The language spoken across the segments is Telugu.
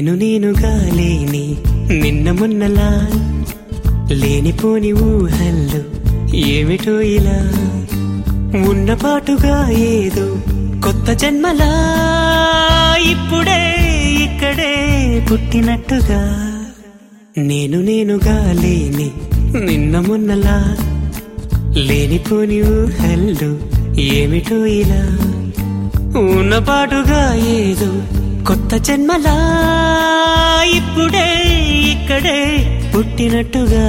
నేను నేనుగా లేని నిన్న మొన్నలా లేనిపోని ఊహల్లో ఏమిటో ఇలా ఉన్న పాటుగా ఏదో కొత్త జన్మలా ఇప్పుడే ఇక్కడే పుట్టినట్టుగా. నేను నేనుగా లేని నిన్న మొన్నలా లేనిపోని ఊహల్లో ఏమిటో ఇలా ఉన్న పాటుగా ఏదో కొత్త జన్మలా ఇప్పుడే ఇక్కడే పుట్టినట్టుగా.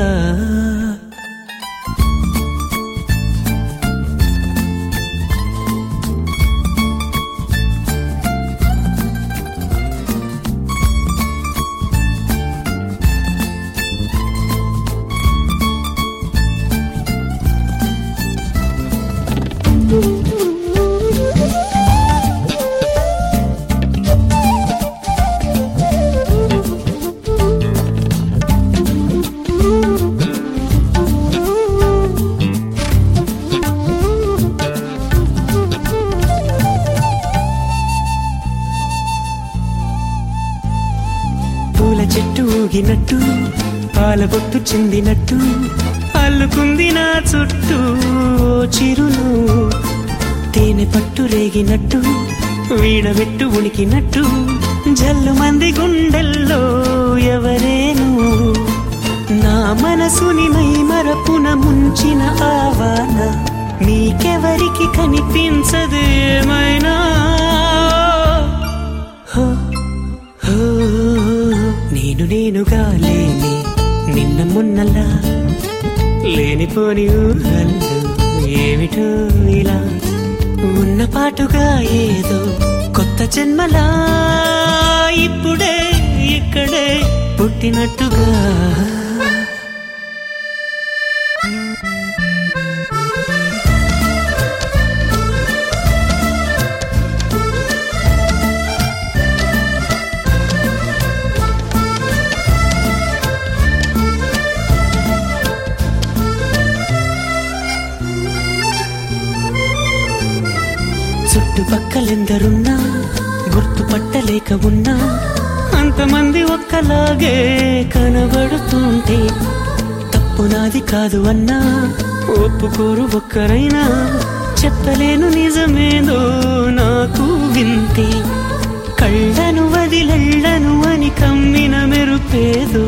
పూల చెట్టు ఊగినట్టు పాల బొట్టు చెందినట్టు అల్లుకుంది నా చుట్టూ చిరును. తేనె పట్టు రేగినట్టు వీడబెట్టు ఉనికినట్టు జల్లు మంది గుండెల్లో ఎవరేను. నా మనసుని మై మరపున ముంచిన ఆవాన నీకెవరికి కనిపించదేమైనా Oh నేను నేనుగా లేని నిన్న మొన్నలా లేనిపోని ఊహలు ఏమిటో ఇలా ఉన్న పాటుగా ఏదో కొత్త జన్మలా ఇప్పుడే ఇక్కడే పుట్టినట్టుగా. చుట్టుపక్కలెందరున్నా గుర్తుపట్టలేక ఉన్నా. అంతమంది ఒక్కలాగే కనబడుతుంటే తప్పు నాది కాదు అన్నా. ఒప్పుకోరు ఒక్కరైనా చెప్పలేను నిజమేదో నాకు వింతే. కళ్ళను వదిలెళ్ళను అని కమ్మిన మెరుపేదు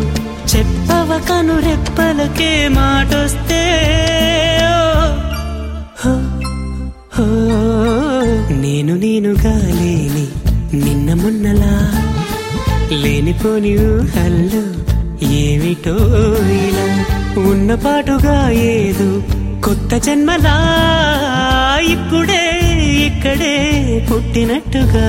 చెప్పవ కను రెప్పలకే మాటొస్తే Oh నేనుగా లేని నిన్న మొన్నలా లేనిపోని ఊహల్లో ఏమిటో ఇలా ఉన్న పాటుగా ఏదో కొత్త జన్మలా ఇప్పుడే ఇక్కడే పుట్టినట్టుగా